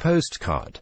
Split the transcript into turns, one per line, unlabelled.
postcard.